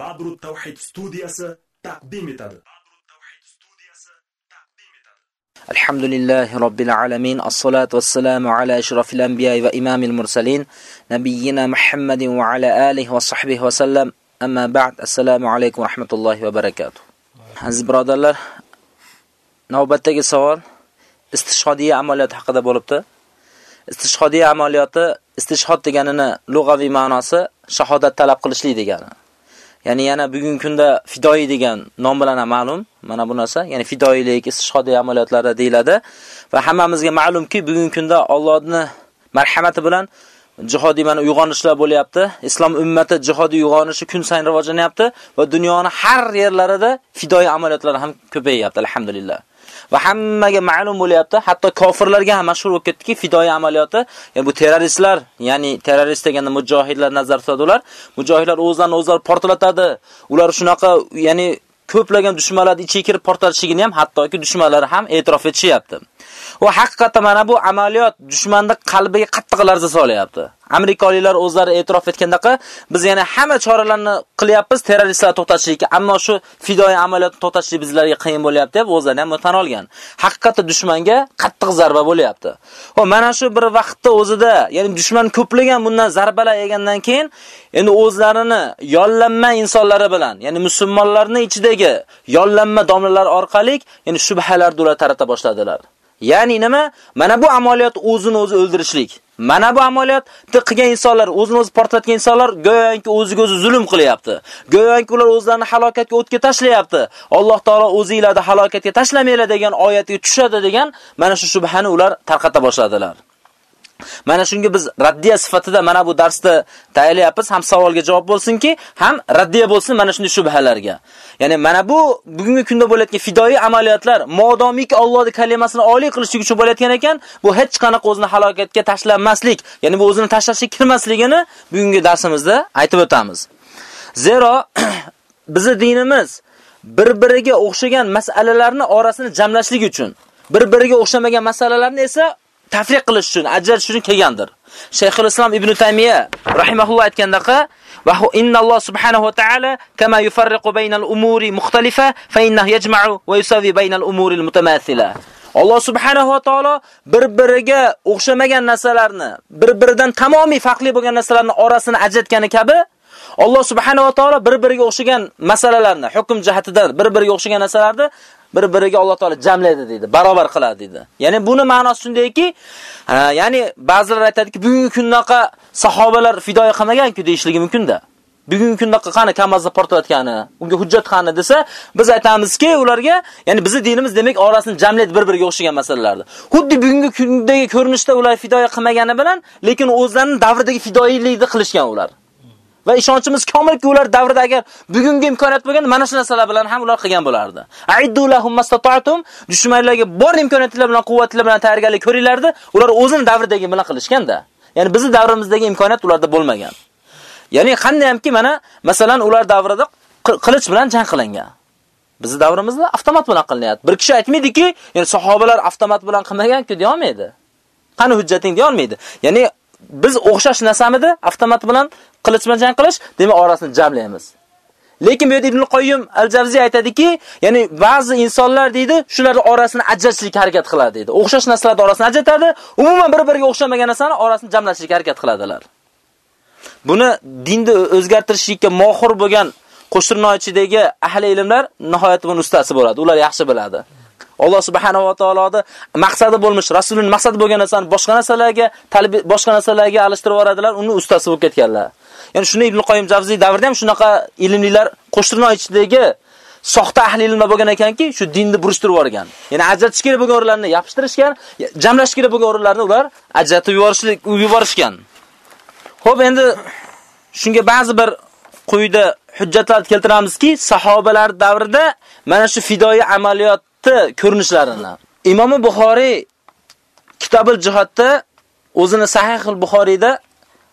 badru Tawhid studiyasi taqdim etadi Alhamdulillahi Rabbil alamin. As-salatu was-salamu ala ashrafil anbiya'i va imamil mursalin, nabiyina Muhammadin va ala alihi va sahbihi va sallam. Amma ba'd. Assalomu alaykum va rahmatullohi va barakatuh. Aziz birodarlar, navbatdagi savol istishhodiya amaliyot haqida bo'libdi. Istishhodiya amaliyoti istishhod deganini lug'aviy ma'nosi shahodat talab qilishlik degani. Ya'ni yana bugungi kunda fidoi degan nom bilan ham ma'lum. Mana bu narsa, ya'ni fidoilik, istishhodiy amaliyotlarda deyiladi va hammamizga ma'lumki, bugungi kunda Allohning marhamati bilan jihodiy mana uyg'onishlar bo'lyapti. Islom ummati jihodiy uyg'onishi kun sayin rivojlanyapti va dunyoning har yerlarida fidoi amaliyotlar ham ko'payyapti, alhamdulillah. Va hammaga ma'lum bo'lyapti, hatto kofirlarga ham mashhur bo'lib ketdiki, fidoi amaliyoti, ya'ni bu terroristlar, ya'ni terrorist deganda mujohidlar nazar tutadilar. Mujohidlar o'zlarini o'zlari portlatadi. Ular shunaqa, ya'ni ko'plagan dushmanlarni ichiga kirib portlatishligini ham hattoki dushmanlari ham e'tirof etishyapti. Va haqiqatan mana bu amaliyot dushmanning qalbiga qattiq larza solyapti. Amerikaliklar o'zlari e'tirof etgandaqa biz yana hamma choralarni qilyapmiz terroristlarni to'xtatishga, ammo shu fidoi amaliyotni to'xtatishlik bizlarga qiyin bo'lyapti deb o'zlari ham tan olgan. Haqiqatda dushmanga qattiq zarba bo'lyapti. Va mana shu bir vaqtda o'zida, ya'ni dushman ko'plagan bundan zarbalar yegandan keyin endi o'zlarini yollanma insonlari bilan, ya'ni musulmonlarning ichidagi yollanma domlalar orqali, ya'ni shubhalar ular tarata boshladilar. Ya'ni nima? Mana bu amaliyot o'zini o'zi o'ldirishlik. Mana bu amaliyotni qilgan insonlar, o'zini o'zi portlatgan insonlar go'yoki o'ziga o'zi zulm qilyapti. Go'yoki ular o'zlarini halokatga o'tga tashlayapti. Alloh taolo o'zingizlarni halokatga tashlamanglar degan oyatga tushadi degan mana shu shubhani ular tarqata boshladilar. Mana shunga biz raddiya sifatida mana bu darsda tayyorlayapmiz, ham savolga javob bo'lsinki, ham raddiya bo'lsin mana shunday shubhalarga. Ya'ni mana bu bugungi kunda bo'layotgan fidoi amaliyotlar modomiki Allohning kalimasini oliy qilish uchun bo'layotgan ekan, bu hech qanaqa o'zini halokatga tashlanmaslik, ya'ni bu o'zini tashlashga kirmasligini bugungi darsimizda aytib o'tamiz. Zero bizning dinimiz bir-biriga o'xshagan masalalarni orasini jamlashlik uchun, bir-biriga o'xshamagan masalalarni esa tafriq qilish uchun, ajratish uchun kelgandir. Shayxul Islom Ibn Taymiya rahimahulloh aytgandaqa va innalloh subhanahu va taala kama yufarriqu baynal umuri mukhtalifa fa innahu yajma'u va yusawi baynal umuri mutamathila. Alloh subhanahu va taolo bir-biriga o'xshamagan narsalarni, bir-biridan tamomiy farqli bo'lgan narsalarni orasini ajratgani kabi Alloh subhanahu va taolo bir-biriga o'xshagan masalalarni, hukm jihatidan bir-biriga o'xshagan narsalarni bir-biriga Alloh taolo jamlaydi dedi, barobar qiladi dedi. Ya'ni buni ma'nosi shundayki, ya'ni ba'zilar aytadiki, bugungi kundaqa sahobalar fidoya qilmagan-ku deyishligi mumkin-da. Bugungi kunda qani kamazni portlayotgani, unga hujjat qani desa, biz aytamizki, ularga, ya'ni bizning dinimiz demak orasini jamlaydi bir-biriga o'xshagan masalalarni. Xuddi bugungi kundagi ko'rinishda ular fidoya qilmagani bilan, lekin o'zlarining davridagi fidoyilikni qilishgan ular. Va ishonchimiz komilki ular davrida agar bugungi imkoniyat bo'lganda mana shu narsalar bilan ham ular qilgan bo'lardi. Aiddu lahum mastata'tum dushmanlarga bor imkoniyatlar bilan quvvatlar bilan tayyorgarlik ko'ringlardi. Ular o'zini davridagi bilan qilishganda. Ya'ni bizning davrimizdagi imkoniyat ularda bo'lmagan. Ya'ni qanday hamki mana masalan ular davrida qilich bilan jang qilingan. Bizning davrimizda avtomat bilan qilinyapti. Bir kishi aytmaydiki, ya'ni sahobalar avtomat bilan qilmagan-ku deya olmaydi. Qani hujjating deya olmaydi. Ya'ni biz o'xshash narsamidi avtomat bilan qilich bilan jang qilish, demak orasini jamlaymiz. Lekin bu yerda Ibn Qoyyim al-Javziy aytadiki, ya'ni ba'zi insonlar deydi, shularning orasini ajratishlik harakat qiladi deydi. O'xshash narsalarni orasini ajratadi, umuman bir-biriga o'xshamagan narsani orasini jamlashlik harakat qiladilar. Buni dinni o'zgartirishlikka mohir bo'lgan qo'shtirnochidagi ahli ilmlar nihoyat buni ustasi bo'ladi. Ular yaxshi biladi. Alloh subhanahu va taoloning maqsadi bo'lmiş, rasulining maqsadi bo'lgan narsani boshqa narsalarga, talab boshqa narsalarga alishtirib yoradilar, uni ustasi bo'lib ketganlar. Ya'ni shuni Ibn Qoyyim Javziy davrida ham shunaqa ilmlilar qo'shtirno ichidagi soxta ahli ilm bo'lgan ekanki, shu dinni burishtirib yuborgan. Ya'ni ajratish kerak bo'lgan o'rinlarni yopishtirishgan, jamlash kerak bo'lgan o'rinlarni ular ajratib yuborishlik yuborishgan. Xo'p, endi shunga ba'zi bir quyida hujjatlar keltiramizki, sahobalar davrida mana shu fidoi amaliyot ko'rinishlarini. Imom Buxoriy Kitobul jihatda o'zini Sahih al-Buxoriyda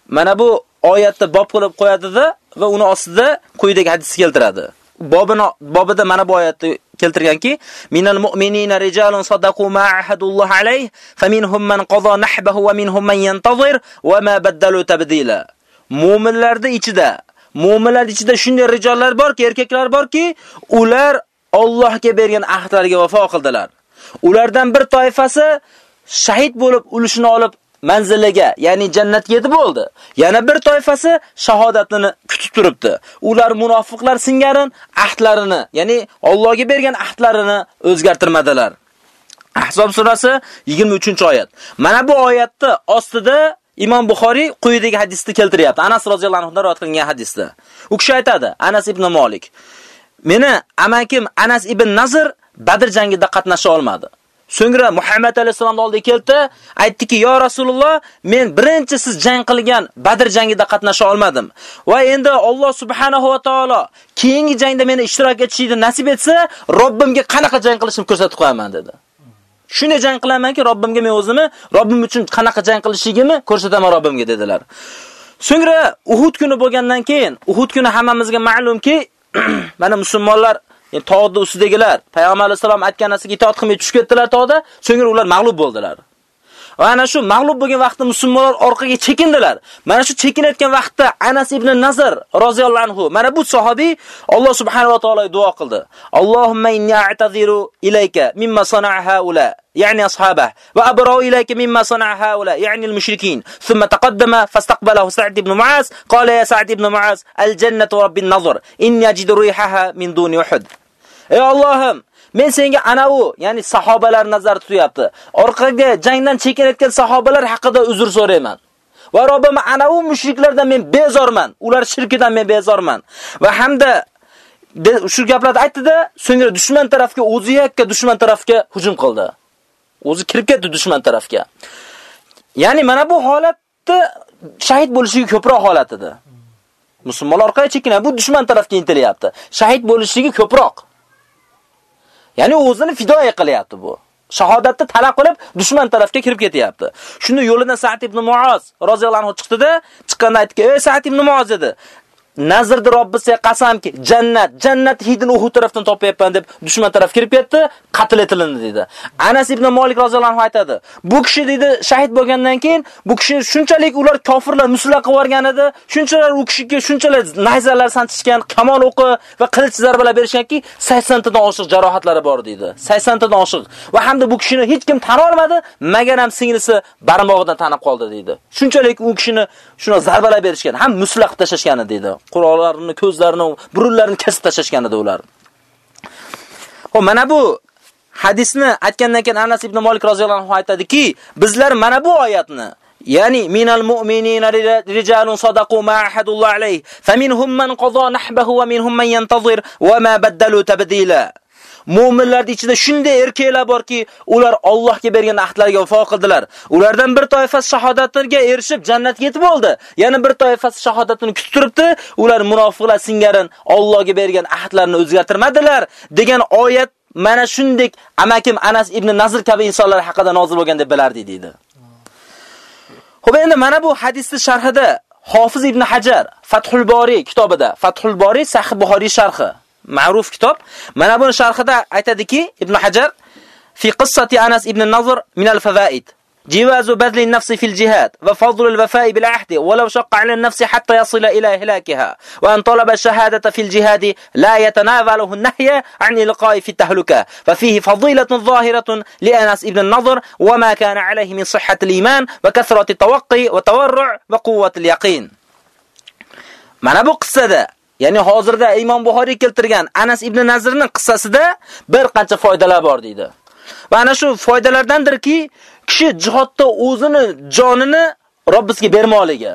mana bu oyatni bob qilib qo'yadi-da va uni ostida quyidagi hadis keltiradi. Bobini bobida mana bu oyatni keltirganki, minal mu'minina rijalun sadaqu ma ahadulloh alayh, faminhum man qada nahbahu va minhum man yantazir va ma baddalu tabdila. Mu'minlarning ichida mu'minlar ichida shunday rijollar borki, erkaklar borki, ular Allohga bergan ahdlariga vafo qildilar. Ulardan bir toifasi shahid bo'lib ulushini olib manziliga, ya'ni jannatga yetib bo'ldi. Yana bir toifasi shahodatini kutib turibdi. Ular munofiqlar singarin ahdlarini, ya'ni Allohga bergan ahdlarini o'zgartirmadilar. Ahzob surasi 23-oyat. Mana bu oyatni ostida Imom Buxoriy quyidagi hadisni keltiryapti. Anas roziyallohu anhu rivoyat qilingan hadisda. U kishi aytadi, Anas ibn Malik. Meni amakim Anas ibn Nazr Badr jangida qatnasha olmadi. So'ngra Muhammad alayhisolamning oldiga keldi, aytdiki: "Yo Rasululloh, men birinchi siz jang qilgan Badr jangida qatnasha olmadim. Va endi Alloh subhanahu va taolo keyingi jangda meni ishtirok etishni nasib etsa, Robbimga qanaqa jang qilishimni ko'rsatib qo'yaman" dedi. Shunday jang qilamanki, Robbimga men o'zimni, Robbim uchun qanaqa jang qilishligimni ko'rsataman Robbimga dedilar. So'ngra Uhud kuni bo'lgandan keyin, Uhud kuni hammamizga ma'lumki, mana musulmonlar Yani tog'ni ustidagilar Payg'ambar alayhi aytgan narsaga itoat qilmay tushib ketdilar tog'da, so'ngra ular mag'lub bo'ldilar. Va ana shu mag'lub bo'lgan vaqtda musulmonlar orqaga chekindilar. Mana shu chekinayotgan vaqtda Anas ibn Nazar roziyallohu anhu, mana bu sahobiy Alloh subhanahu va taologa duo qildi. Allohumma inni a'taziru ilayka mimma sana'a haula. يعني أصحابه وأبرأوا إليك مما صنع هؤلاء يعني المشركين ثم تقدم فاستقبله سعد بن معاذ قال يا سعد بن معاذ الجنة رب النظر إني أجد ريحها من دون أحد Ey Allohim, men senga ana u, ya'ni sahobalar nazar tutyapti. Orqaga jangdan chekinayotgan sahobalar haqida uzr so'rayman. Va Robbim ana u mushriklardan men bezorman. Ular shirkidan men bezorman. Va hamda shu gaplarni aytdi-da, so'ngra dushman tarafga o'zi yakka dushman tarafga hujum qildi. O'zi kirib ketdi dushman tarafga. Ya'ni mana bu holatda shahid bo'lishiga ko'proq holat edi. Musulmonlar orqaga chekinadi, bu dushman tarafga intilyapti. Shahid bo'lishiga ko'proq. Ya'ni o'zini fidoya qilyapti bu. Shahodatni talab qilib dushman tarafga kirib ketyapti. Shunda yo'lidan Sa'd ibn Mu'oz roziyallohu anhu chiqdi-da, chiqqanda aytdi: "Ey Sa'd ibn Mu'oz" dedi. Nazrdir Robbisiga qasamki, jannat, jannat hidini u tarafdan topyapman deb dushman taraf kirib ketdi, qatl etilindi dedi. Anas ibn Malik roziyallohu anhu aytadi. Bu kishi dedi, shahid bo'lgandan keyin bu kishi shunchalik ular kofirlar musulmon qilib yuborgan edi, shunchalar u kishiga shunchalar nayzalar sanchishgan, kamon o'qi va qilich zarbalar berishganki, 80 tadan oshiq jarohatlari bor dedi. 80 tadan oshiq. Va hamda bu kishini hech kim tan olmadi, magar ham singlisi barmog'idan tanib qoldi dedi. Shunchalik u kishini shuna zarbalar berishgan, ham musula qilib tashlashgan dedi. Qurollarini, ko'zlarini, burunlarini kesib tashashgan edi ular. Xo'p, mana bu hadisni aytgandan keyin Anas ibn Malik roziyallohu anhu aytadiki, bizlar mana bu oyatni ya'ni minal mu'minina rijalun sadaqu ma ahadulloh alayhi faminhum man qada nahbahu wa minhum man yantazir wa ma badalu tabdila Mu'minlarning ichida shunday erkaklar borki, ular Allohga bergan ahdlarga vafo qildilar. Ulardan bir toifasi shahodatlarga erishib jannatga yetib oldi. Yana bir toifasi shahodatini kutib turibdi. Ular munofiqlar singarin Allohga bergan ahdlarini o'zgartirmadilar degan oyat mana shunday amakim Anas ibn Nazr kabi insonlar haqida nozil bo'lgan deb bilardi deydi. Xo'p, endi mana bu hadisning sharhida Hofiz ibn Hajar Fathul Bori kitobida, Fathul Bori Sahih Buxoriy sharhi ma'ruf kitob. Mana buni sharhida aytadiki Ibn Hajar fi qissati Anas ibn Nazr min al-fawaid. جواز بذل النفس في الجهاد وفضل الوفاء بالعهد ولو شق على النفس حتى يصل إلى هلاكها وأن طلب الشهادة في الجهاد لا يتناوله النهي عن إلقاء في التهلكة. ففيه فضيلة ظاهرة لأنس ابن النظر وما كان عليه من صحة الإيمان وكثرة التوقي وتورع وقوة اليقين. mana bu qissada Ya'ni hozirda Imom Buxoriy keltirgan Anas ibn Nazrning qissasida bir qancha foydalar bor deydi. Va ana shu foydalardandirki, kishi jihodda o'zini jonini Robbisiga bermoqligi,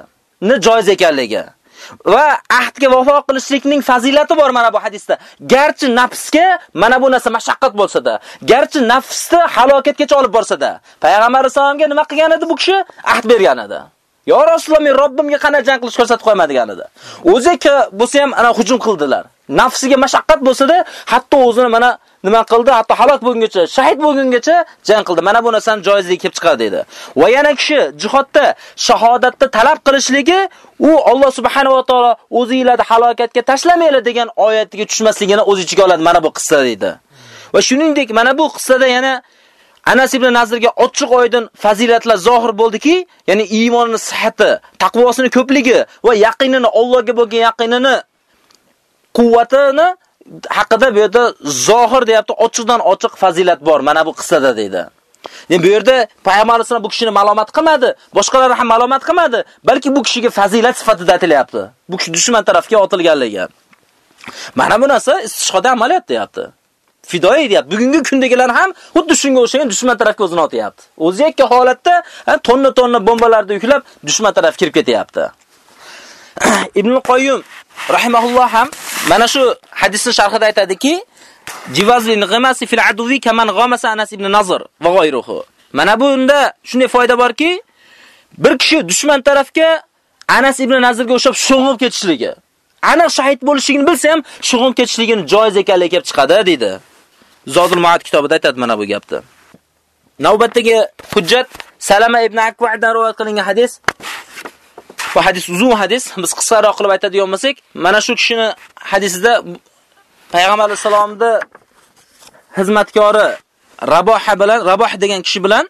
ni joiz ekanligi va ahdga vafo qilishlikning fazilati bor mana bu hadisda. Garchi nafsga mana bu narsa mashaqqat bo'lsa-da, garchi nafsni halokatgacha olib borsa-da, payg'ambar sollallohu nima qilgan edi bu kishi? Ahd bergan edi. Yo Rasululloh men Robbimga qanday jang qilish ko'rsatib qo'ymadiganida. edi. O'zi-ki bo'lsa ham ana hujum qildilar. Nafsiga mashaqqat bo'lsa-da, hatto o'zini mana nima qildi? Hatto halok bo'lguncha, shahid bo'lgungacha jang qildi. Mana bu narsani joizligi kelib chiqadi dedi. Va yana kishi jihodda shahodatni talab qilishligi u Alloh subhanahu va taolo o'zingizlarni halokatga tashlamanglar degan oyatiga tushmasligini o'z ichiga oladi mana bu qissa dedi. Va shuningdek mana bu qissada yana Anas ibn Nazirga ochiq oydin fazilatlar zohir bo'ldiki, ya'ni iymonining sihhati, taqvosining ko'pligi va yaqinini Allohga bo'lgan yaqinini quvvatini haqida bu yerda zohir deyapti, ochiqdan ochiq fazilat bor mana bu qissada dedi. Yani bu yerda payg'ambar bu kishini ma'lumot qilmadi, boshqalar ham ma'lumot qilmadi, balki bu kishiga fazilat sifatida aytilyapti. Bu kishi dushman tarafga otilganligi. Mana bu narsa istishhoda amaliyot deyapti. Fidoya deyapti. Bugungi kundagilar ham xuddi shunga o'xshagan dushman tarafga o'zini otyapti. O'zi yakka holatda tonna-tonna bombalarni yuklab dushman tarafga kirib ketyapti. Ibn Qoyyum rahimahulloh ham mana shu hadisning sharhida aytadiki, Jivazli nig'masi fil aduvi kaman g'amasa Anas ibn Nazr va g'ayruhu. Mana bunda shunday foyda borki, bir kishi dushman tarafga Anas ibn Nazrga o'xshab sho'ng'ib ketishligi. Aniq shahid bo'lishligini bilsa ham sho'ng'ib ketishligini joiz ekanligi kelib chiqadi dedi. Zodul Ma'at kitobida aytadi mana bu gapni. Navbatdagi hujjat Salama ibn Akva'dan rivoyat qilingan hadis. Bu hadis uzun hadis. Biz qisqaroq qilib aytadigan bo'lsak, mana shu kishini hadisida Payg'ambar sollallohu xizmatkori Raboha bilan Raboh degan kishi bilan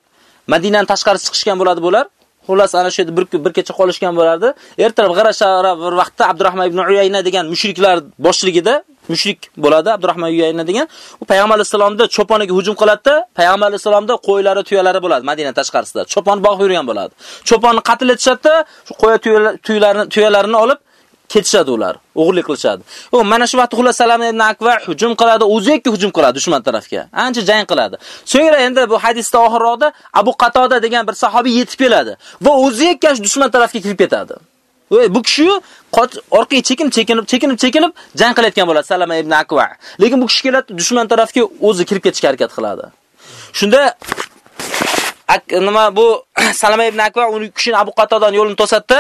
Madinadan tashqari chiqishgan bo'ladi bular. Xullas ana shu yerda bir bir kecha qolishgan bo'lardi. Ertalab G'arashara bir vaqtda Abdurrahman ibn Uyayna degan mushriklar boshligida mushrik bo'ladi Abdurrahmon Uyayna degan. U payg'ambar alayhisalomda cho'poniga hujum qiladi-da, payg'ambar alayhisalomda qo'ylari, tuyalari bo'ladi Madina tashqarisida. Cho'pon bog' yurgan bo'ladi. Cho'ponni qatl etishadi, shu qo'ya tuyalarini tuyalarini olib ketishadi ular, o'g'irlik qilishadi. U mana shu vaqtda Xullas Salam ibn Akva hujum qiladi, o'ziga hujum qiladi dushman tarafga. Ancha jang qiladi. So'ngra endi bu hadisda oxirroqda Abu Qatoda degan bir sahobiy yetib keladi va o'zi yakka dushman tarafga kirib ketadi. Bu kishi orqaga chekinib, chekinib, chekinib, chekinib jang qilayotgan bo'ladi Salama ibn Aqva. Lekin bu kishi keladi dushman tarafga o'zi kirib ketishga harakat qiladi. Shunda nima bu Salama ibn Aqva uni kishini Abu Qatodan yo'lini to'satdi.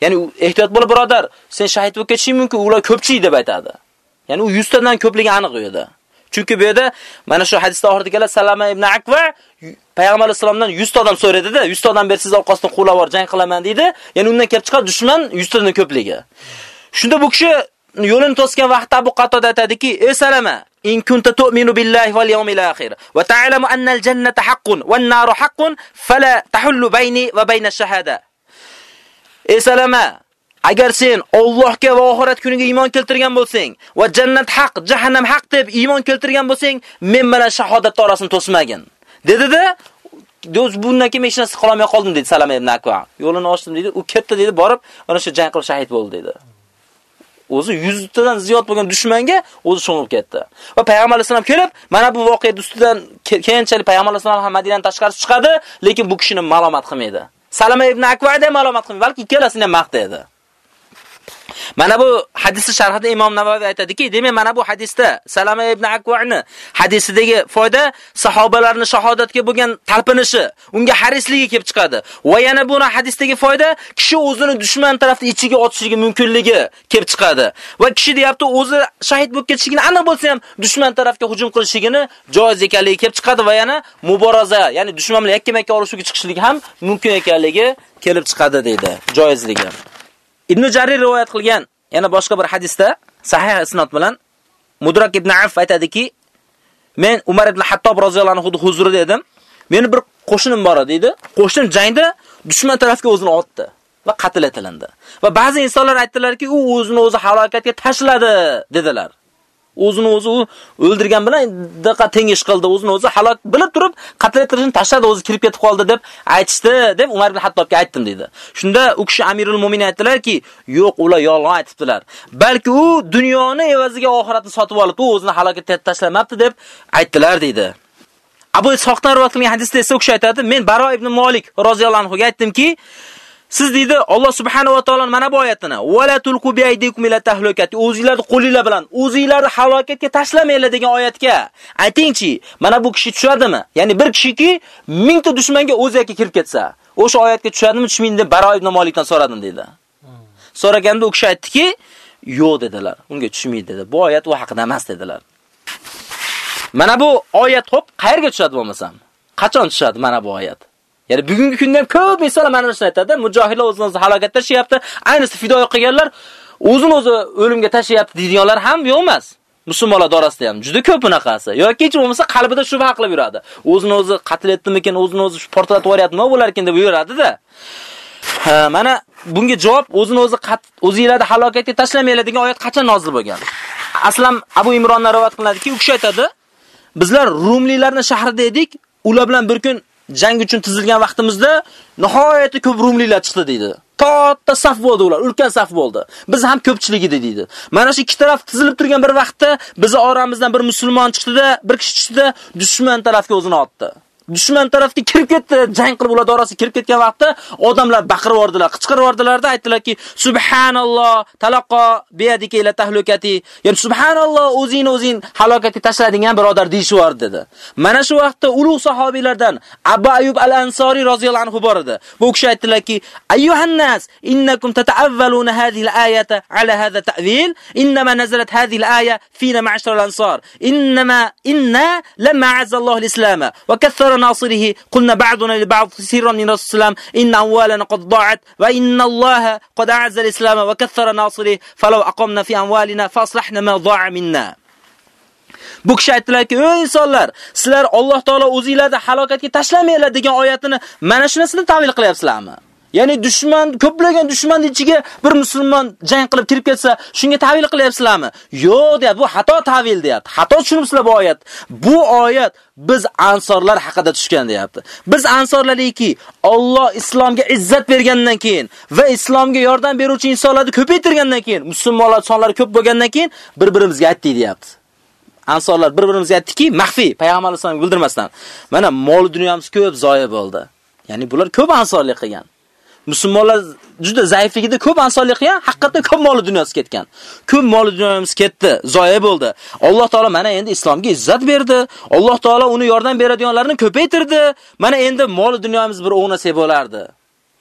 Ya'ni ehtiyot bo'l birodar, sen shahid bo'lib ketishing mumkin, ular ko'pchilik deb aytadi. Ya'ni u 100 tadan ko'pligi aniq u yerda. Chunki bu yerda mana shu hadisda oxirida keladi Salama ibn Akva payg'ambar sollallohu alayhi 100 ta odam so'radida, 100 ta odam bersiz orqasidan quvlab bor jang qilaman deydi. Ya'ni undan kelib chiqadi dushman 100 tadan ko'pligi. Shunda bu kishi yo'lini to'sgan vaqtda Abu Qatoda aytadiki: "Ey Salama, in kunta tu'minu billahi wal yawmil akhir va ta'lamu anna al-jannata haqqun wan naru haqqun fala tahullu bayni va bayna ash-shahada." Ey Salama, agar sen Allohga va oxirat kuniga iymon keltirgan bo'lsang va jannat haq, jahannam haq deb iymon keltirgan bo'lsang, men bilan shahodat orasini to'smagin. Dedi-da, Do'z bundan keyin hech narsa qilolmay qoldim dedi Salama ibn Akva. Yo'lini ochdim dedi, u ketdi dedi, borib ana shu jang qilib shahid bo'ldi dedi. O'zi 100 tadan ziyod bo'lgan dushmanga o'zi sho'ngib ketdi. Va payg'ambar alayhisalom kelib, mana bu voqea ustidan keyinchalik payg'ambar alayhisalom ham Madinadan tashqari chiqadi, lekin bu kishini ma'lumot qilmaydi. Salama ibn Akvada ma'lumot qilmaydi, balki ikkalasini ham maqtaydi. Mana bu hadisning sharhida Imom Navoiy aytadiki, demak mana bu hadisda Salama ibn Akva'ni hadisidagi foyda sahobalarning shahodatga bo'lgan talpinishi, unga harisligi kelib chiqadi. Va yana buni hadisdagi foyda kishi o'zini dushman tarafda ichiga otishligi mumkinligi kelib chiqadi. Va kishi deyapti, o'zi shahid bo'lib ketishligini aniq bo'lsa ham dushman tarafga hujum qilishligini joiz ekanligi kelib chiqadi va yana muboraza, ya'ni dushman bilan yakka-makka urushga chiqishligi ham mumkin ekanligi kelib chiqadi deydi, joizligi. Ibn Jarir rivoyat qilgan yana boshqa bir hadisda sahih isnod bilan Mudrak ibn Af aytadiki, men Umar ibn Hattob roziyallohu anhu huzurida edim. Meni bir qo'shinim bor edi. Qo'shin jangda dushman tarafga o'zini otdi va qatl etilindi. Va ba'zi insonlar aytdilarki, u o'zini o'zi halokatga tashladi dedilar. O'zini o'zi o'ldirgan bilan daqa tengish qildi, o'zini o'zi halok bilib turib qatl etilishini tashladi, o'zi kirib ketib qoldi deb aytishdi, deb Umar ibn Hattobga aytdim dedi. Shunda u kishi Amirul Mu'minin aytdilarki, yo'q, ular yolg'on aytibdilar. Balki u dunyoni evaziga oxiratni sotib olib, u o'zini halokatga tashlamabdi deb aytdilar dedi. Abu Ishoqdan rivoyat qilingan hadisda esa u kishi aytadi, men Baro ibn Malik roziyallohu anhu ga aytdimki, Siz deydi Alloh subhanahu va taolo mana bu oyatini "Wala tulqu bi aydikum ila tahlukati" o'zingizlarni qo'linglar bilan o'zingizlarni halokatga tashlamanglar degan oyatga aytingchi, mana bu kishi tushadimi? Ya'ni bir kishiki 1000 ta dushmanga o'zi yoki kirib ketsa, o'sha oyatga tushadimi, tushmaydi deb Baro ibn Malikdan so'radim dedi. So'raganda u kishi aytdiki, "Yo'q" dedilar. Unga tushmaydi dedi. Bu oyat u haqida emas dedilar. Mana bu oyat hop qayerga tushadi bo'lmasam? Qachon tushadi mana bu oyat? Ya'ni bugungi kunda ham ko'p insonlar mana shuni aytadi, mujohidlar o'zini o'zi halokatga tashlayapti, aynisi fidoyi qilganlar o'zini o'zi o'limga tashlayapti deydiganlar ham yo'q emas. Musulmonlar orasida ham juda ko'p bunaqasi. Yoki hech bo'lmasa qalbida shubha qilib yuradi. O'zini o'zi qatl etdimikin, o'zini o'zi portlatib yuboryapti, nima bo'lar ekan deb yuradi-da. Mana bunga javob o'zini o'zi o'zingizlarni halokatga tashlamanglar degan oyat qachon nozil bo'lgan? Aslam Abu Imrondan rivoyat qilinadiki, u kishi aytadi, bizlar Rumliklarning shahrida edik, ular bilan bir kun jang uchun tizilgan vaqtimizda nihoyatda ko'p rumliklar chiqdi deydi. Katta saf bo'ldi ular, ulkan saf bo'ldi. Biz ham ko'pchilik edi deydi. Mana shu ikki taraf tizilib turgan bir vaqtda bizi oramizdan bir musulmon chiqdi-da, bir kishi chiqdi, dushman tarafga o'zini otdi. Dushman tarafga kirib ketdi, jang qilib ular orasiga kirib ketgan vaqtda odamlar baqirib yordilar, qichqirib yordilarda aytdilarki, subhanalloh, talaqo biyadiki ila tahlukati. Ya'ni subhanalloh, o'zingni o'zing halokatga tashladingan birodar deyishib dedi. Mana shu vaqtda ulug' sahobiyalardan Abu Ayyub al-Ansori roziyallohu anhu bor edi. Bu kishi aytdilarki, ayyuhan nas, innakum tata'avvaluna hadhihi al-ayata ala hadha ta'wil, innama nazalat hadhihi al-aya fina ma'ashar al-ansar. Innama inna lamma azza Alloh al-islam wa kathara غير ناصره قلنا بعضنا لبعض سيرا من رسول الله إن أموالنا قد ضاعت وإن الله قد أعز الإسلام وكثر ناصره فلو أقمنا في أموالنا فأصلحنا ما ضاع منا Bu kishi aytdilarki, "Ey insonlar, sizlar Alloh taolo o'zingizlarni halokatga tashlamanglar" degan oyatini mana shunasini ta'vil qilyapsizlarmi? Ya'ni dushman, ko'plagan dushman ichiga bir musulmon jang qilib kirib ketsa, shunga ta'vil qilyapsizlarmi? Yo'q, deyapti. Bu xato ta'vil deyapti. Xato tushunibsizlar bu oyat. Bu oyat biz ansorlar haqida tushgan deyapti. Biz ansorlariki, Alloh islomga izzat bergandan keyin va islomga yordam beruvchi insonlarni ko'paytirgandan keyin, musulmonlar sonlari ko'p bo'lgandan keyin bir-birimizga aytdik deyapti. Ansorlar bir-birimizga aytdiki, maxfiy payg'ambar alayhisolamga bildirmasdan. Mana mol dunyomiz ko'p zoya bo'ldi. Ya'ni bular ko'p ansorlik qilgan. Musulmonlar juda zaifligida ko'p ansonlik qilgan, haqiqatda ko'p mol dunyosi ketgan. Ko'p mol dunyomiz ketdi, zoya bo'ldi. Alloh taolo mana endi islomga izzat berdi. Alloh taolo uni yordam beradiganlarni ko'paytirdi. Mana endi mol dunyomiz bir o'g'nasa bo'lardi.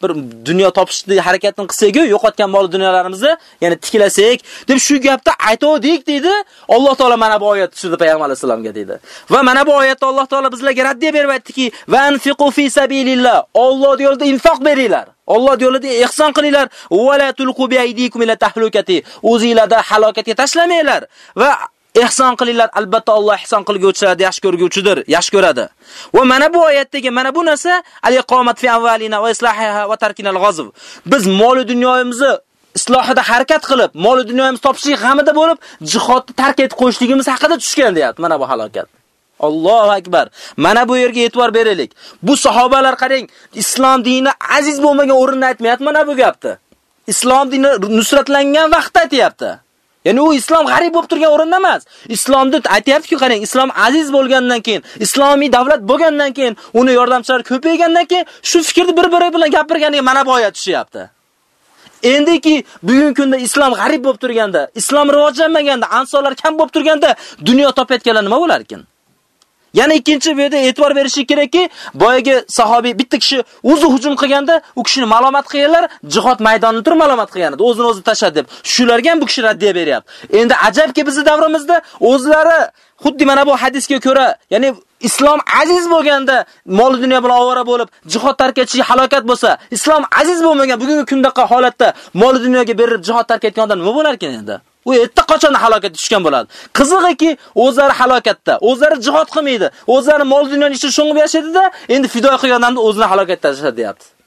Bir dunyo topishni harakatini qilsak-ku, yo'qotgan mol dunyolarimizni, ya'ni tiklasak, deb shu gapni aytdik deydi. Alloh taolo mana bu oyat tushirdi payg'ambar alayhisolamga deydi. Va mana bu oyatda Alloh taolo bizlarga raddiya berib aytdiki, "Va anfiqu fi sabilillah." Alloh yo'lida infoq beringlar. Alloh yo'lida ihson qilinglar. Va la tulqu bi aydikum ila tahlukati. O'zingizlarda halokatga tashlamanglar va Ehson qilinglar, albatta Alloh ihson qilguvchilarni yaxshi ko'rguvchidir, yaxshi ko'radi. Va mana bu oyatdagi mana bu narsa al-iqomat fi avvalina va islahiha va tarkinal g'azv. Biz mol dunyomizni islohida harakat qilib, mol dunyomizni topishlik g'amida bo'lib, jihodni tark etib qo'yishligimiz haqida tushgan deyapti. Mana bu halokat. Allohu akbar. Mana bu yerga e'tibor beraylik. Bu sahobalar qarang, islom dini aziz bo'lmagan o'rinda aytmayapti mana bu gapni. Islom dini nusratlangan vaqtda aytayapti. Ya'ni u islom g'arib bo'lib turgan o'rinda emas. Islomni aytayapti-ku, qarang, islom aziz bo'lgandan keyin, islomiy davlat bo'lgandan keyin, uni yordamchilar ko'paygandan keyin shu fikrni bir-biri bilan gapirganiga mana bu oyat tushyapti. Endiki bugungi kunda islom g'arib bo'lib turganda, islom rivojlanmaganda, ansorlar kam bo'lib turganda dunyo topayotganlar nima bo'lar ekan? Yana ikkinchi bu yerda e'tibor berishi kerakki, boyagi sahobiy bitta kishi o'zi hujum qilganda, u kishini ma'lumot qilganlar jihod maydonini tur ma'lumot qilgan edi, o'zini o'zi tashladi deb. Shularga ham bu kishi raddiya beryapti. Endi ajabki bizning davrimizda o'zlari xuddi mana bu hadisga ko'ra, ya'ni islom aziz bo'lganda, mol dunyo bilan ovora bo'lib, jihod tark etishi halokat bo'lsa, islom aziz bo'lmagan bugungi kundaqa holatda mol dunyoga berib jihod tark etgan odam nima bo'lar ekan endi? U erta qachon halokatga tushgan bo'ladi. Qizig'iki, o'zlari halokatda, o'zlari jihod qilmaydi, o'zlari mol dunyoni ichida sho'ng'ib yashaydida, endi fido qilgan odamni o'zini halokatga tashladi, deyapti.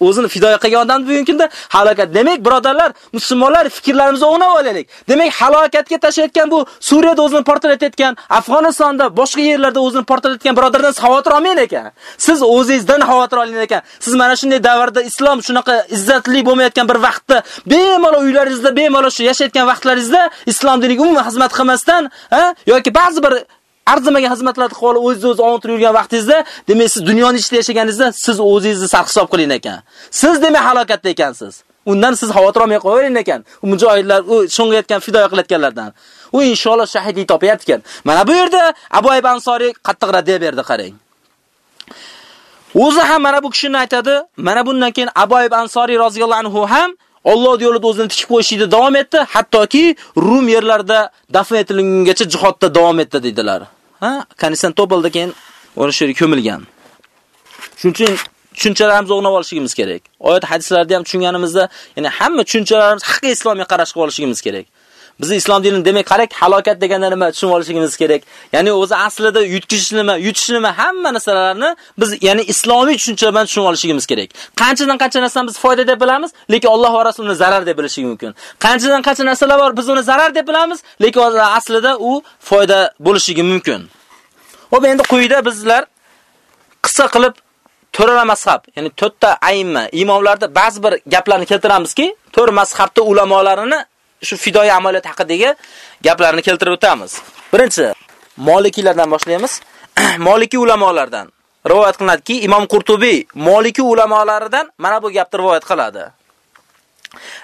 O'zini fidoya qilgan odam bugungi kunda halokat. Demak, birodarlar, musulmonlar fikrlarimizni o'ynab olaylik. Demak, halokatga tashlayotgan bu Suriyada o'zini portlatayotgan, Afg'onistonda, boshqa yerlarda o'zini portlatayotgan birodardan xavotir olmang ekan. Siz o'zingizdan xavotir oling ekan. Siz mana shunday davrda islom shunaqa izzatli bo'lmayotgan bir vaqtda, bemalol uylaringizda, bemalol shu yashayotgan vaqtlaringizda islom diniga umuman xizmat qilmasdan, ha, yoki ba'zi bir arzimagan xizmatlarni qilib olib o'zingiz o'zi yurgan vaqtingizda, demak siz dunyoni ichida yashaganingizda siz o'zingizni sarhisob qiling ekan. Siz demak halokatda ekansiz. Undan siz xavotir olmay qo'yavering ekan. U mujohidlar, u sho'ngayotgan fidoya qilayotganlardan. U inshaalloh shahidlik topyapti ekan. Mana bu yerda Abu Ayb Ansoriy qattiq raddiya berdi, qarang. O'zi ham mana bu kishini aytadi. Mana bundan keyin Abu Ayb Ansoriy roziyallohu anhu ham Alloh yo'lida o'zini tikib qo'yishida davom etdi, hattoki Rum yerlarida dafn etilgungacha jihodda davom etdi dedilar. Ha, Konstantinopolda keyin o'sha yerga ko'milgan. Shuning uchun tushunchalarimizni o'rnab olishimiz kerak. Oyat hadislarda ham tushunganimizda, ya'ni hamma tushunchalarimiz haqiqiy islomiy qarash qilib olishimiz kerak. Biz islom dinini demak qarang, halokat deganda nima tushunib olishimiz kerak. Ya'ni o'zi aslida yutkish nima, yutish nima, hamma narsalarni biz ya'ni islomiy tushuncha bilan tushunib olishimiz kerak. Qanchadan qancha narsani biz foyda deb bilamiz, lekin Alloh va Rasulini zarar deb bilishi mumkin. Qanchadan qancha narsalar bor, biz uni zarar deb bilamiz, lekin aslida u foyda bo'lishi mumkin. Xo'p, endi quyida bizlar qissa qilib to'rala mazhab, ya'ni to'rtta ayma imomlarda ba'zi bir gaplarni keltiramizki, to'rt mazhabda ulamolarini shu fidoyi amaliyot haqidagi gaplarni keltirib o'tamiz. Birinchi, Malikilardan boshlaymiz. Maliki ulamolardan rivoyat qilinadiki, Imom Qurtubiy Maliki ulamolaridan mana bu gapni rivoyat qiladi.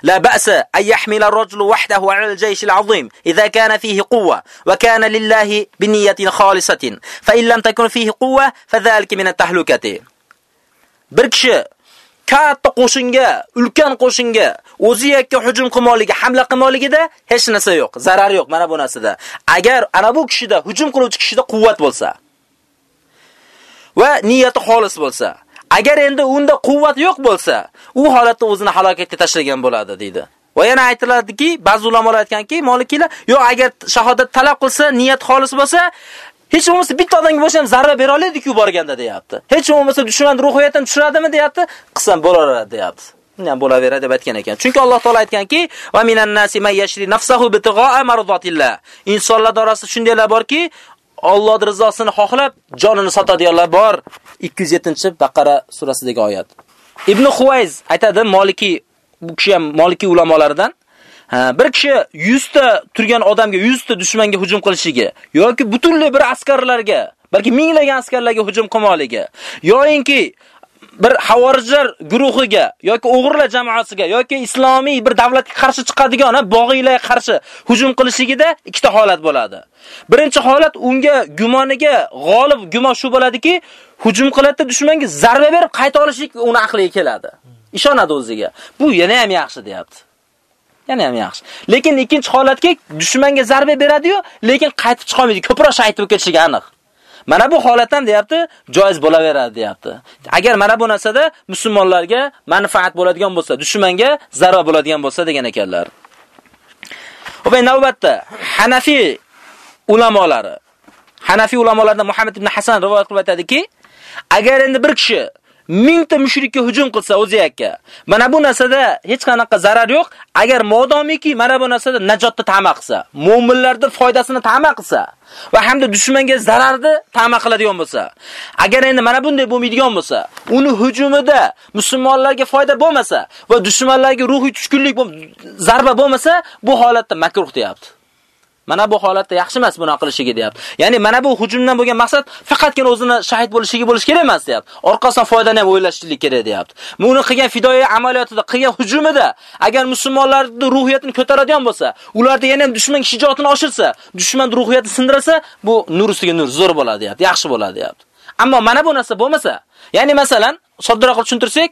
لا بأس أن يحمل الرجل وحده على الجيش العظيم إذا كان فيه قوة وكان لله بنية خالصة فإن لم تكن فيه قوة فذلك من التهلكة bir kishi katta qo'shinga, ulkan qo'shinga o'zi yakka hujum qilmoqligi, hamla qilmoqligida hech narsa yo'q, zarar yo'q mana bu narsada. Agar ana bu kishida hujum qiluvchi kishida quvvat bo'lsa va niyati xolis bo'lsa, agar endi unda quvvat yo'q bo'lsa, u holatda o'zini halokatga tashlagan bo'ladi deydi. Va yana aytiladiki, ba'zi ulamolar aytganki, Malikiylar, yo'q agar shahodat talab qilsa, niyat xolis bo'lsa, Hech bo'lmasa bitta odamga bo'lsa ham zarba bera oladi-ku borganda deyapti. Hech bo'lmasa dushman ruhiyatini tushiradimi deyapti, qilsam bo'laveradi deyapti. ham bo'laveradi deb aytgan ekan. Chunki Alloh taolo aytganki, "Va minan nasi may yashri nafsahu bitigha'a mardatillah." Insonlar orasida shundaylar borki, Alloh rizosini xohlab jonini sotadiganlar bor. 207-Baqara surasidagi oyat. Ibn Huvayz aytadi, Maliki bu kishi ham Maliki ulamolaridan bir kishi 100 ta turgan odamga 100 ta dushmanga hujum qilishiga yoki butunlay bir askarlarga, balki minglagan askarlarga hujum qilmoqligi, yoyinki bir havorijlar guruhiga yoki o'g'irlar jamoasiga yoki islomiy bir davlatga qarshi chiqadigan bog'iylarga qarshi hujum qilishligida ikkita holat bo'ladi. Birinchi holat unga gumoniga g'olib gumon shu bo'ladiki, hujum qilatda dushmanga zarba berib qayta olishlik uni aqliga keladi. Ishonadi o'ziga. Bu yana ham yaxshi deyapti. Yana ham yaxshi. Lekin ikkinchi holatga dushmanga zarba beradi-yu, lekin qaytib chiqa olmaydi. Ko'proq shahid bo'lib ketishiga aniq. Mana bu holat ham deyapti, joiz bo'laveradi deyapti. Agar mana bu narsada musulmonlarga manfaat bo'ladigan bo'lsa, dushmanga zarar bo'ladigan bo'lsa degan ekanlar. Va navbatda Hanafi ulamolari Hanafi ulamolaridan Muhammad ibn Hasan rivoyat qilib aytadiki, agar endi bir kishi mingta mushrikka hujum qilsa o'ziyakka. Mana bu narsada hech qanaqa zarar yo'q. Agar modomiki mana bu narsada najotni ta'ma qilsa, mu'minlarning foydasini ta'ma qilsa va hamda dushmanga zararni ta'ma qiladigan bo'lsa. Agar endi mana bunday bo'lmaydigan bo'lsa, uni hujumida musulmonlarga foyda bo'lmasa va dushmanlarga ruhiy tushkunlik zarba bo'lmasa, bu holatda makruh deyapti. Mana bu holatda yaxshi emas buni qilishiga deyapti. Ya'ni mana bu hujumdan bo'lgan maqsad faqatgina o'zini shahid bo'lishiga bo'lish kerak emas deyapti. Orqasidan foydani ham o'ylashlik kerak deyapti. Buni qilgan fidoiy amaliyotida, qilgan hujumida agar musulmonlarning ruhiyatini ko'taradigan bo'lsa, ularda yana ham dushman shijoatini oshirsa, dushman ruhiyatini sindirsa, bu nur ustiga nur zo'r bo'ladi deyapti. Yaxshi bo'ladi deyapti. Ammo mana bu narsa bo'lmasa, ya'ni masalan, soddaroq tushuntirsak,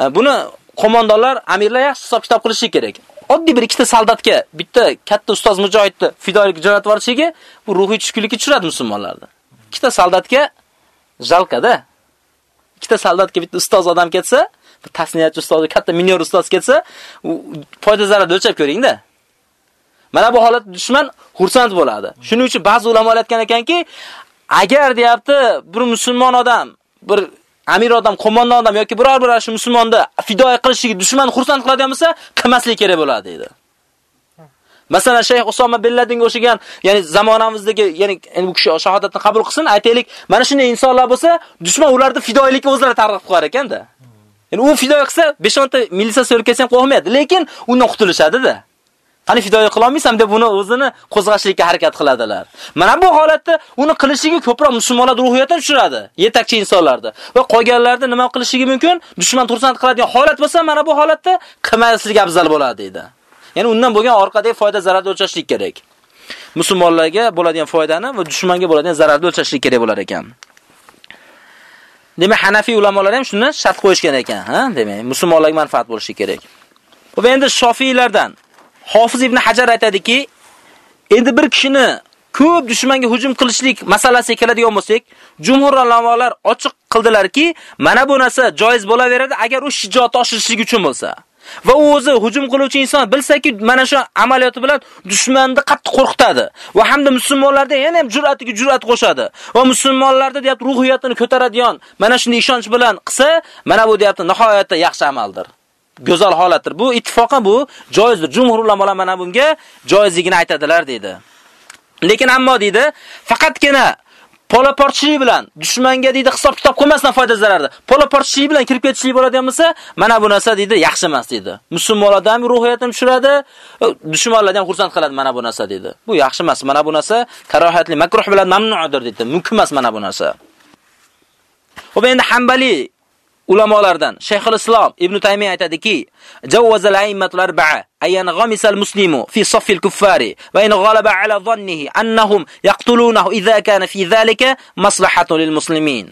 e, buni qo'mondonlar, amirlar yaxshi hisob kitob qilishi kerak. Oddiy bir ikkita soldatga bitta katta ustoz mujohidni fidoilik jo'natib yuborishiga bu ruhiy tushkunlikka tushiradi musulmonlarni. Ikkita soldatga jalkada ikkita soldatga bitta ustoz odam ketsa, bir tasniyatchi ustoz, katta minyor ustoz ketsa, u foyda zarar o'lchab ko'ring-da. Mana bu holat dushman xursand bo'ladi. Shuning uchun ba'zi ulamolar aytgan ekanki, agar deyapti, bir musulmon odam bir amir odam, qo'mondon odam yoki biror bir shu musulmonni fidoya qilishiga dushman xursand qiladigan bo'lsa, qilmaslik kerak bo'ladi dedi. Masalan, Shayx Usoma bin Ladinga o'xshagan, ya'ni zamonamizdagi, ya'ni bu kishi shahodatni qabul qilsin, aytaylik, mana shunday insonlar bo'lsa, dushman ularni fidoyilikka o'zlari targ'ib qilar ekanda. Ya'ni u fidoya qilsa, 5-10 ta militsiya so'rkasi ham qo'rqmaydi, lekin undan qutulishadi-da. Qani fidoya qila olmaysam deb uni o'zini qo'zg'ashlikka harakat qiladilar. Mana bu holatda uni qilishiga ko'proq musulmonlar ruhiyatini tushiradi, yetakchi insonlarda. Va qolganlarda nima qilishligi mumkin? Dushman xursand qiladigan holat bo'lsa, mana bu holatda qilmaslik afzal bo'ladi dedi. Ya'ni undan bo'lgan orqadagi foyda zararni o'lchashlik kerak. Musulmonlarga bo'ladigan foydani va dushmanga bo'ladigan zararni o'lchashlik kerak bo'lar ekan. Demak, Hanafi ulamolar ham shuni shart qo'yishgan ekan, ha? Demak, musulmonlarga manfaat bo'lishi kerak. Bu endi Shofiylardan Hofiz ibn Hajar aytadiki, endi bir kishini ko'p dushmanga hujum qilishlik masalasiga keladigan bo'lsak, jumhur ulamolar ochiq qildilarki, mana bu narsa joiz bo'laveradi agar u shijoat oshirishligi uchun bo'lsa. va u o'zi hujum qiluvchi inson bilsaki, mana shu amaliyoti bilan dushmanni qattiq qo'rqitadi va hamda musulmonlarda yana ham jur'atiga jur'at qo'shadi. Va musulmonlarda deyapti ruhiyatini ko'taradigan mana shunday ishonch bilan qilsa, mana bu deyapti nihoyatda yaxshi amaldir. Go'zal holatdir. Bu ittifoqan bu joizdir. Jumhur ulamolar mana bunga joizligini aytadilar dedi. Lekin ammo dedi, faqatgina polaportchilik bilan dushmanga deydi hisob kitob qilmasdan foyda zarardi. Polaportchilik bilan kirib ketishlik bo'ladigan bo'lsa, mana bu narsa deydi yaxshi emas dedi. Musulmonlardan ham ruhiyatini tushiradi, dushmanlarni ham xursand qiladi mana bu narsa dedi. Bu yaxshi emas. Mana bu narsa karohatli makruh bilan mamnu'dir dedi. Mumkin emas mana bu narsa. Xo'p endi Hanbali ulamolardan Shayxul Islom Ibn Taymiy aytadiki, "Jawwazal a'immatul arba'a ayyan ghamisal muslimu fi saffil kuffari va in ghalaba ala dhannihi annahum yaqtulunahu idza kana fi dhalika maslahatun lil muslimin."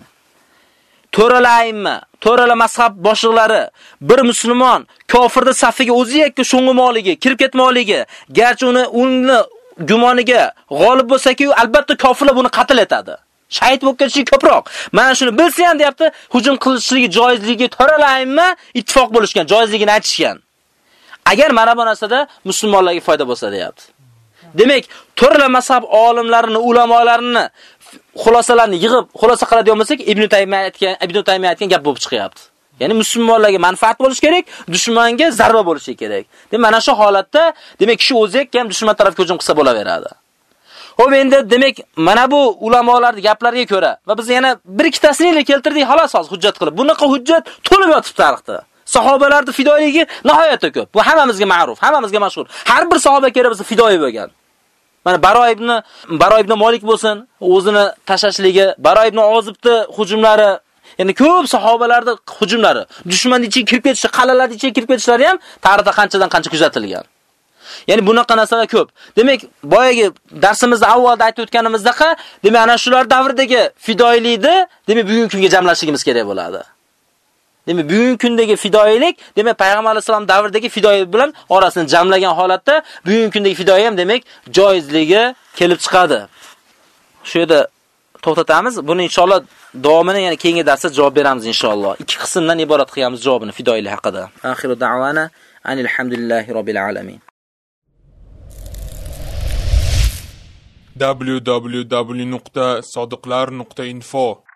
To'rala to'rala mazhab boshliqlari bir musulmon kofirda safiga o'zi yakka sho'ng'imoqligi, kirib ketmoqligi, garchi uni uni gumoniga g'olib bo'lsa-ku, albatta kofirlar buni qatl etadi. Shahid bo'lib ketishi ko'proq. Mana shuni bilsa ham deyapti, hujum qilishligi joizligi to'ralaymi ittifoq bo'lishgan, joizligini aytishgan. Agar mana bu narsada musulmonlarga foyda bo'lsa deyapti. Demak, turli mazhab olimlarini, ulamolarini xulosalarini yig'ib, xulosa qiladigan bo'lsak, Ibn Taymiy aytgan, Ibn Taymiy aytgan gap bo'lib chiqyapti. Ya'ni musulmonlarga manfaat bo'lish kerak, dushmanga zarba bo'lishi kerak. Demak, mana shu holatda, demak, kishi o'zi ham dushman tarafga hujum qilsa bo'laveradi. Xo'p endi demak mana bu ulamolarning gaplariga ko'ra va biz yana bir ikkitasini keltirdik xolos hozir hujjat qilib. Bunaqa hujjat to'lib yotib tarixda. Sahobalarning fidoyiligi nihoyatda ko'p. Bu hammamizga ma'ruf, hammamizga mashhur. Har bir sahoba kerak bo'lsa fidoi bo'lgan. Mana Baro ibn Baro ibn Malik bo'lsin, o'zini tashashligi, Baro ibn Ozibni hujumlari, ya'ni ko'p sahobalarning hujumlari, dushman ichiga kirib ketishi, qal'alar ichiga kirib ketishlari ham tarixda qanchadan qancha kuzatilgan. Ya'ni bunaqa narsalar ko'p. Demak, boyagi darsimizda avvalda aytib o'tganimizdek, demak, ana shular davridagi fidoilikni, demak, bugungi kunga jamlashligimiz kerak bo'ladi. Demak, bugungi kundagi fidoilik, demak, payg'ambar alayhisalom davridagi fidoilik bilan orasini jamlagan holatda bugungi kundagi fidoyi ham demak, joizligi kelib chiqadi. Shu yerda to'xtatamiz. Buni inshaalloh davomini, ya'ni keyingi darsda javob beramiz inshaalloh. Ikki qismdan iborat qilamiz javobini fidoilik haqida. Axiru da'vana anil hamdulillahi robbil alamin. www.sodiqlar.info